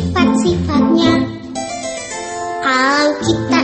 sifat-sifatnya. Kalau kita